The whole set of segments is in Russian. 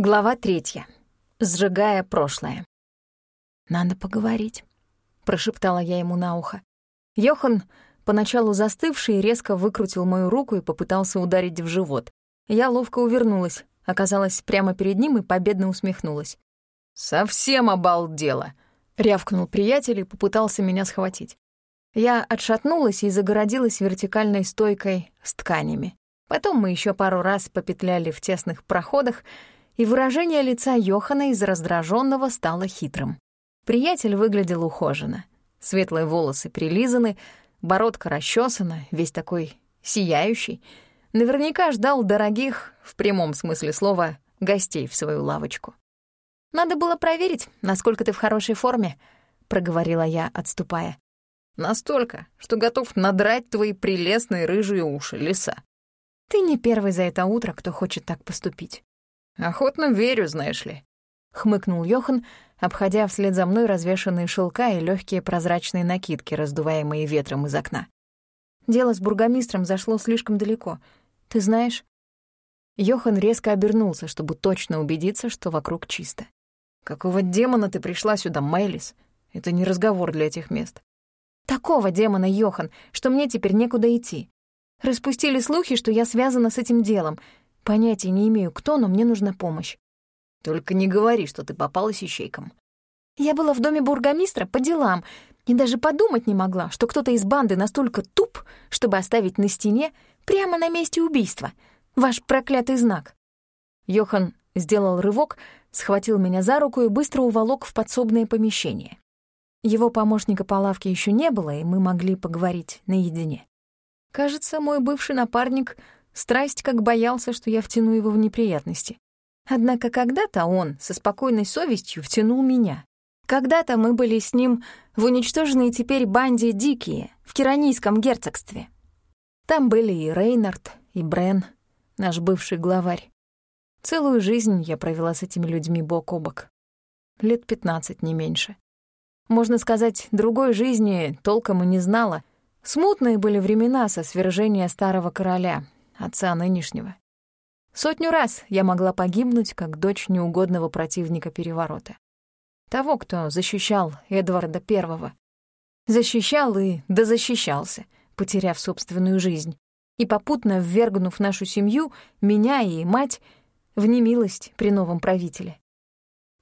Глава третья. Сжигая прошлое. «Надо поговорить», — прошептала я ему на ухо. Йохан, поначалу застывший, резко выкрутил мою руку и попытался ударить в живот. Я ловко увернулась, оказалась прямо перед ним и победно усмехнулась. «Совсем обалдела!» — рявкнул приятель и попытался меня схватить. Я отшатнулась и загородилась вертикальной стойкой с тканями. Потом мы еще пару раз попетляли в тесных проходах, и выражение лица Йохана из раздраженного стало хитрым. Приятель выглядел ухоженно. Светлые волосы прилизаны, бородка расчесана, весь такой сияющий. Наверняка ждал дорогих, в прямом смысле слова, гостей в свою лавочку. «Надо было проверить, насколько ты в хорошей форме», — проговорила я, отступая. «Настолько, что готов надрать твои прелестные рыжие уши, лиса». «Ты не первый за это утро, кто хочет так поступить». «Охотно верю, знаешь ли», — хмыкнул Йохан, обходя вслед за мной развешанные шелка и легкие прозрачные накидки, раздуваемые ветром из окна. «Дело с бургомистром зашло слишком далеко. Ты знаешь...» Йохан резко обернулся, чтобы точно убедиться, что вокруг чисто. «Какого демона ты пришла сюда, Майлис? Это не разговор для этих мест». «Такого демона, Йохан, что мне теперь некуда идти. Распустили слухи, что я связана с этим делом, Понятия не имею, кто, но мне нужна помощь. Только не говори, что ты попала с ищейком. Я была в доме бургомистра по делам и даже подумать не могла, что кто-то из банды настолько туп, чтобы оставить на стене прямо на месте убийства. Ваш проклятый знак. Йохан сделал рывок, схватил меня за руку и быстро уволок в подсобное помещение. Его помощника по лавке еще не было, и мы могли поговорить наедине. Кажется, мой бывший напарник Страсть как боялся, что я втяну его в неприятности. Однако когда-то он со спокойной совестью втянул меня. Когда-то мы были с ним в уничтоженной теперь банде «Дикие» в Киранийском герцогстве. Там были и Рейнард, и Брен, наш бывший главарь. Целую жизнь я провела с этими людьми бок о бок. Лет пятнадцать, не меньше. Можно сказать, другой жизни толком и не знала. Смутные были времена со свержения старого короля, отца нынешнего. Сотню раз я могла погибнуть, как дочь неугодного противника переворота. Того, кто защищал Эдварда Первого. Защищал и дозащищался, потеряв собственную жизнь, и попутно ввергнув нашу семью, меня и мать, в немилость при новом правителе.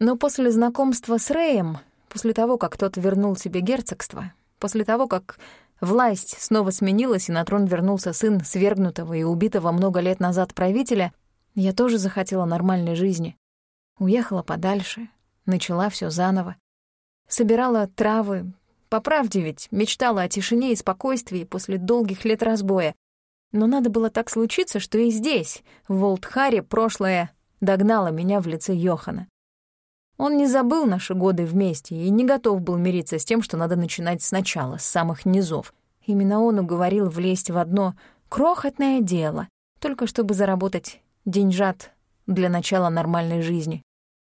Но после знакомства с Рэем, после того, как тот вернул себе герцогство, после того, как Власть снова сменилась, и на трон вернулся сын свергнутого и убитого много лет назад правителя. Я тоже захотела нормальной жизни. Уехала подальше, начала все заново. Собирала травы. По правде ведь мечтала о тишине и спокойствии после долгих лет разбоя. Но надо было так случиться, что и здесь, в Волтхаре, прошлое догнало меня в лице Йохана. Он не забыл наши годы вместе и не готов был мириться с тем, что надо начинать сначала, с самых низов. Именно он уговорил влезть в одно крохотное дело, только чтобы заработать деньжат для начала нормальной жизни.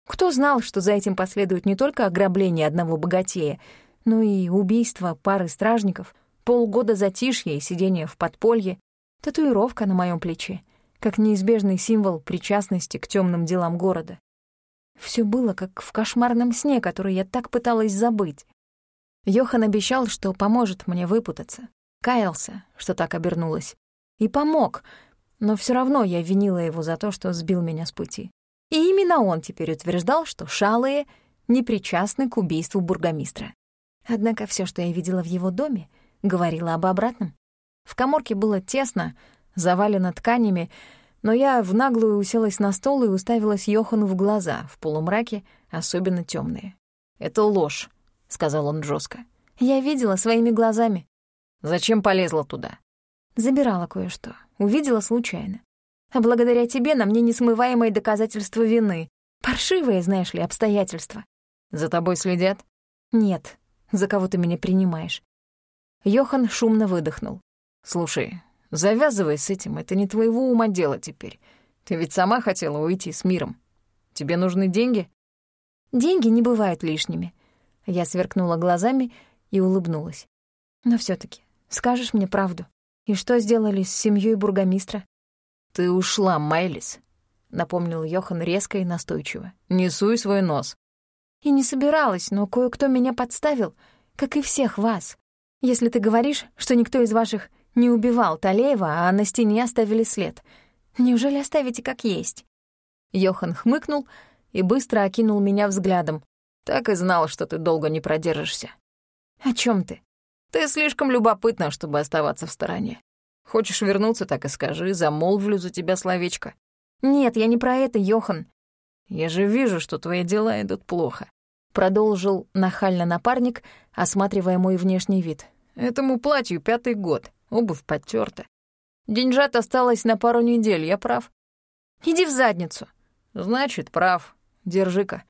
Кто знал, что за этим последует не только ограбление одного богатея, но и убийство пары стражников, полгода затишья и сидения в подполье, татуировка на моем плече, как неизбежный символ причастности к темным делам города. Все было как в кошмарном сне, который я так пыталась забыть. Йохан обещал, что поможет мне выпутаться. Каялся, что так обернулось. И помог, но все равно я винила его за то, что сбил меня с пути. И именно он теперь утверждал, что шалые не причастны к убийству бургомистра. Однако все, что я видела в его доме, говорило об обратном. В коморке было тесно, завалено тканями, но я в наглую уселась на стол и уставилась Йохану в глаза, в полумраке, особенно темные. «Это ложь», — сказал он жестко. «Я видела своими глазами». «Зачем полезла туда?» «Забирала кое-что. Увидела случайно. А благодаря тебе на мне несмываемое доказательство вины. Паршивые, знаешь ли, обстоятельства». «За тобой следят?» «Нет. За кого ты меня принимаешь?» Йохан шумно выдохнул. «Слушай, Завязывай с этим, это не твоего ума дело теперь. Ты ведь сама хотела уйти с миром. Тебе нужны деньги? Деньги не бывают лишними. Я сверкнула глазами и улыбнулась. Но все таки скажешь мне правду? И что сделали с семьей бургомистра? Ты ушла, Майлис. напомнил Йохан резко и настойчиво. «Не суй свой нос». «И не собиралась, но кое-кто меня подставил, как и всех вас. Если ты говоришь, что никто из ваших не убивал Талеева, а на стене оставили след, неужели оставите как есть?» Йохан хмыкнул и быстро окинул меня взглядом. «Так и знал, что ты долго не продержишься». «О чем ты?» «Ты слишком любопытна, чтобы оставаться в стороне. Хочешь вернуться, так и скажи, замолвлю за тебя словечко». «Нет, я не про это, Йохан». «Я же вижу, что твои дела идут плохо», — продолжил нахально напарник, осматривая мой внешний вид. «Этому платью пятый год, обувь потёрта. Деньжат осталось на пару недель, я прав?» «Иди в задницу». «Значит, прав. Держи-ка».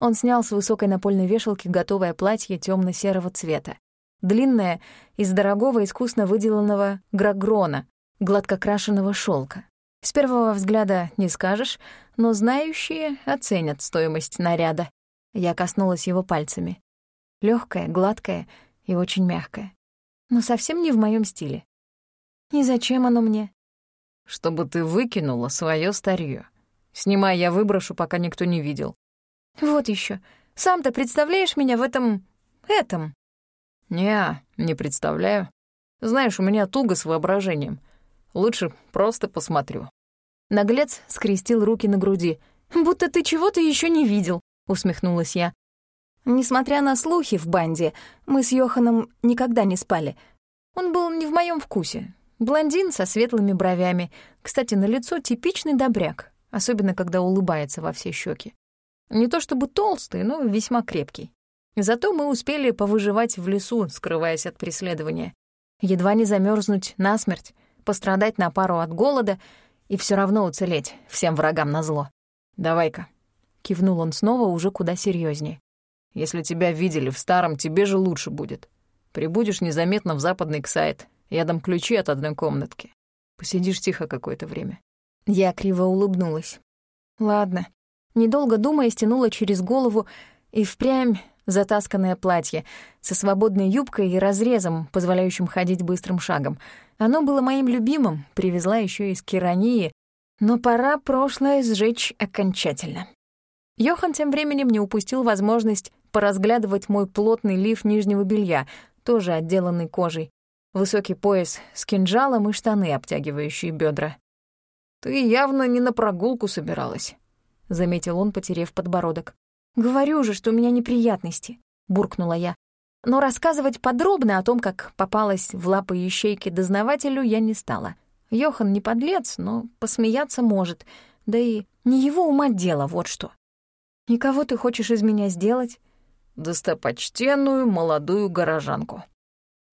Он снял с высокой напольной вешалки готовое платье темно серого цвета. Длинное, из дорогого искусно выделанного грагрона, гладкокрашенного шелка. С первого взгляда не скажешь, но знающие оценят стоимость наряда. Я коснулась его пальцами. Легкое, гладкое и очень мягкое. Но совсем не в моем стиле. И зачем оно мне? Чтобы ты выкинула свое старье. Снимай, я выброшу, пока никто не видел. Вот еще. Сам-то представляешь меня в этом... этом? Не, не представляю. Знаешь, у меня туго с воображением. Лучше просто посмотрю». Наглец скрестил руки на груди. «Будто ты чего-то еще не видел», — усмехнулась я. Несмотря на слухи в банде, мы с Йоханом никогда не спали. Он был не в моем вкусе. Блондин со светлыми бровями. Кстати, на лицо типичный добряк, особенно когда улыбается во все щеки. Не то чтобы толстый, но весьма крепкий. Зато мы успели повыживать в лесу, скрываясь от преследования. Едва не замерзнуть насмерть, пострадать на пару от голода и все равно уцелеть всем врагам назло. «Давай-ка», — кивнул он снова уже куда серьезнее. «Если тебя видели в старом, тебе же лучше будет. Прибудешь незаметно в западный Ксайт, я дам ключи от одной комнатки. Посидишь тихо какое-то время». Я криво улыбнулась. «Ладно». Недолго думая, стянула через голову и впрямь затасканное платье со свободной юбкой и разрезом, позволяющим ходить быстрым шагом. Оно было моим любимым, привезла еще из Кирании, но пора прошлое сжечь окончательно. Йохан тем временем не упустил возможность поразглядывать мой плотный лиф нижнего белья, тоже отделанный кожей, высокий пояс с кинжалом и штаны, обтягивающие бедра. «Ты явно не на прогулку собиралась», — заметил он, потерев подбородок. «Говорю же, что у меня неприятности», — буркнула я. Но рассказывать подробно о том, как попалась в лапы ищейки дознавателю, я не стала. Йохан не подлец, но посмеяться может. Да и не его ума дело, вот что. «И кого ты хочешь из меня сделать?» «Достопочтенную молодую горожанку».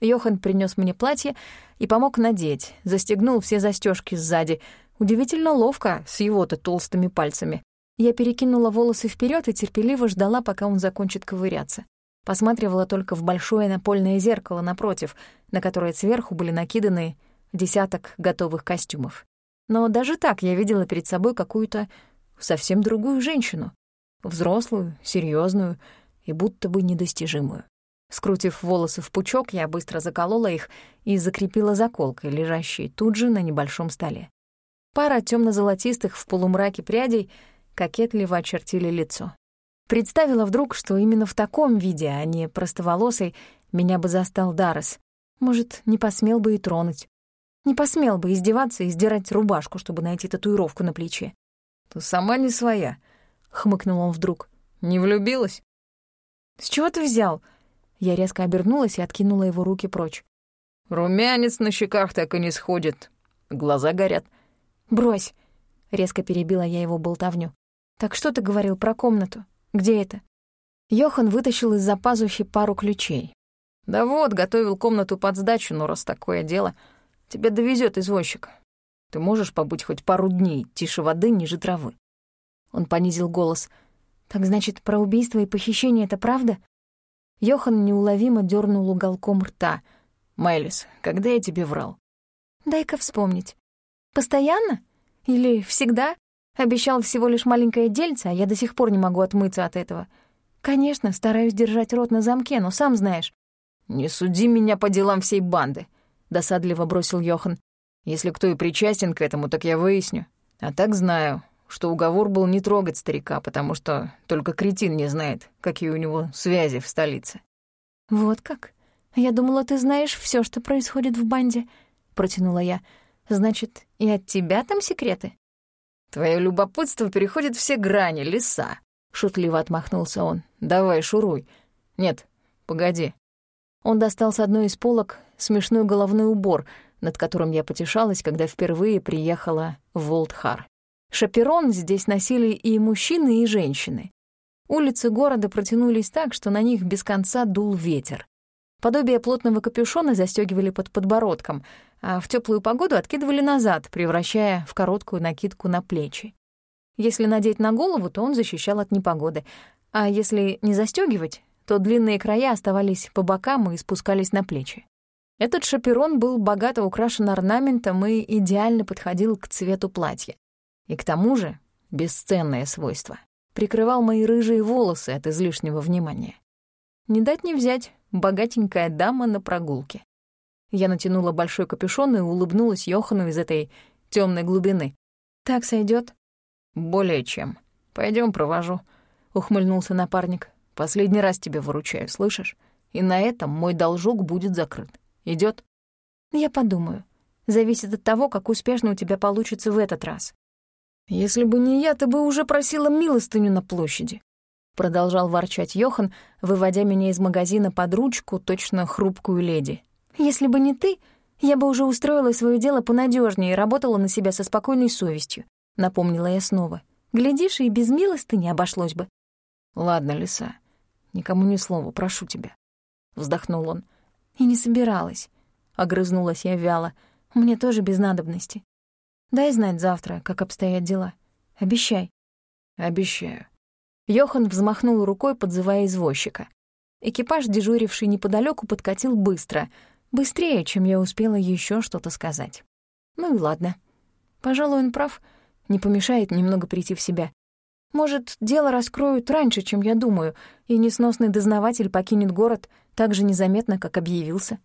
Йохан принес мне платье и помог надеть, застегнул все застежки сзади. Удивительно ловко, с его-то толстыми пальцами. Я перекинула волосы вперед и терпеливо ждала, пока он закончит ковыряться. Посматривала только в большое напольное зеркало напротив, на которое сверху были накиданы десяток готовых костюмов. Но даже так я видела перед собой какую-то совсем другую женщину. Взрослую, серьезную и будто бы недостижимую. Скрутив волосы в пучок, я быстро заколола их и закрепила заколкой, лежащей тут же на небольшом столе. Пара темно золотистых в полумраке прядей — кокетливо очертили лицо. Представила вдруг, что именно в таком виде, а не простоволосой, меня бы застал Даррес. Может, не посмел бы и тронуть. Не посмел бы издеваться и сдирать рубашку, чтобы найти татуировку на плече. «Ты сама не своя», — хмыкнул он вдруг. «Не влюбилась?» «С чего ты взял?» Я резко обернулась и откинула его руки прочь. «Румянец на щеках так и не сходит. Глаза горят». «Брось!» — резко перебила я его болтовню. «Так что ты говорил про комнату? Где это?» Йохан вытащил из-за пазухи пару ключей. «Да вот, готовил комнату под сдачу, но раз такое дело, тебя довезет извозчик. Ты можешь побыть хоть пару дней, тише воды, ниже травы». Он понизил голос. «Так значит, про убийство и похищение — это правда?» Йохан неуловимо дернул уголком рта. «Майлис, когда я тебе врал?» «Дай-ка вспомнить. Постоянно? Или всегда?» Обещал всего лишь маленькое дельце, а я до сих пор не могу отмыться от этого. Конечно, стараюсь держать рот на замке, но сам знаешь. «Не суди меня по делам всей банды», — досадливо бросил Йохан. «Если кто и причастен к этому, так я выясню. А так знаю. Что уговор был не трогать старика, потому что только кретин не знает, какие у него связи в столице. «Вот как? Я думала, ты знаешь все, что происходит в банде», — протянула я. «Значит, и от тебя там секреты?» «Твое любопытство переходит все грани, лиса», — шутливо отмахнулся он. «Давай, шуруй. Нет, погоди». Он достал с одной из полок смешной головной убор, над которым я потешалась, когда впервые приехала в Волтхар. Шаперон здесь носили и мужчины, и женщины. Улицы города протянулись так, что на них без конца дул ветер. Подобие плотного капюшона застегивали под подбородком, а в теплую погоду откидывали назад, превращая в короткую накидку на плечи. Если надеть на голову, то он защищал от непогоды, а если не застегивать, то длинные края оставались по бокам и спускались на плечи. Этот шаперон был богато украшен орнаментом и идеально подходил к цвету платья. И к тому же, бесценное свойство, прикрывал мои рыжие волосы от излишнего внимания. Не дать не взять, богатенькая дама на прогулке. Я натянула большой капюшон и улыбнулась Йохану из этой темной глубины. «Так сойдет? «Более чем. Пойдем, провожу», — ухмыльнулся напарник. «Последний раз тебе выручаю, слышишь? И на этом мой должок будет закрыт. Идет? Я подумаю. Зависит от того, как успешно у тебя получится в этот раз. Если бы не я, ты бы уже просила милостыню на площади. Продолжал ворчать Йохан, выводя меня из магазина под ручку, точно хрупкую леди. Если бы не ты, я бы уже устроила свое дело понадежнее и работала на себя со спокойной совестью, напомнила я снова. Глядишь, и без милостыни обошлось бы. Ладно, лиса, никому ни слова, прошу тебя. Вздохнул он. И не собиралась. Огрызнулась я вяло. Мне тоже без надобности. Дай знать завтра, как обстоят дела. Обещай. Обещаю. Йохан взмахнул рукой, подзывая извозчика. Экипаж, дежуривший неподалеку, подкатил быстро. Быстрее, чем я успела еще что-то сказать. Ну и ладно. Пожалуй, он прав. Не помешает немного прийти в себя. Может, дело раскроют раньше, чем я думаю, и несносный дознаватель покинет город так же незаметно, как объявился.